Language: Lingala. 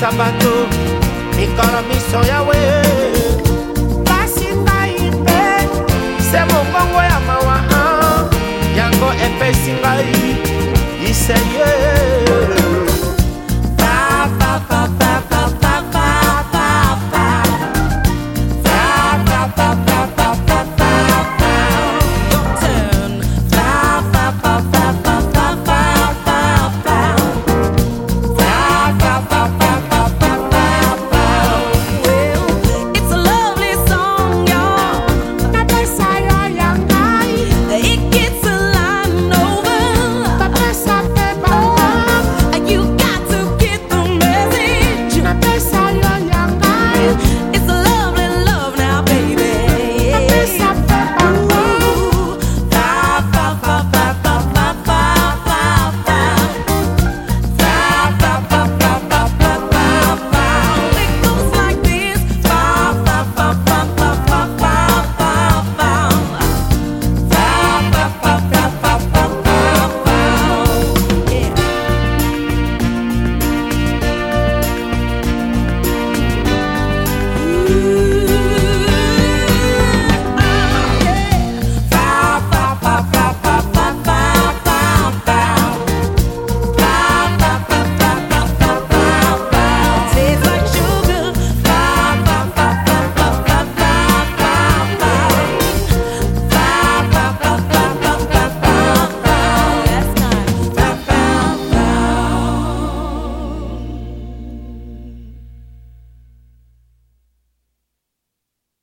misabato mikolo miso yawe pasi ngai mpe se mongongo ya mawa yango epesi ngai iserie